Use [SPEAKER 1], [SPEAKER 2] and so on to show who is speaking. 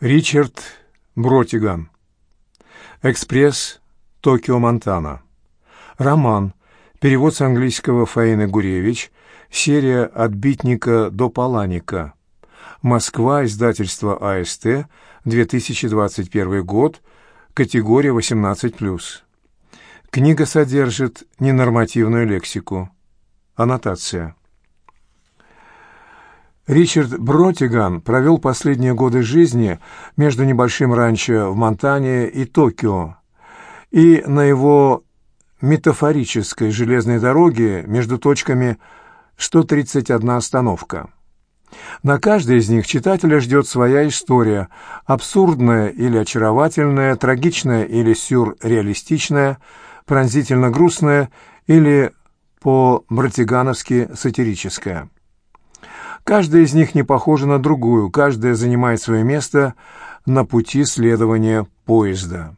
[SPEAKER 1] Ричард Бротиган. Экспресс. Токио, Монтана. Роман. Перевод с английского Фаины Гуревич. Серия «От битника до паланика». Москва. Издательство АСТ. 2021 год. Категория 18+. Книга содержит ненормативную лексику. Аннотация. Ричард Бротиган провел последние годы жизни между небольшим ранчо в Монтане и Токио, и на его метафорической железной дороге между точками 131 остановка. На каждой из них читателя ждет своя история, абсурдная или очаровательная, трагичная или сюрреалистичная, пронзительно грустная или по-братигановски сатирическая. Каждая из них не похожа на другую, каждая занимает свое место на пути следования поезда.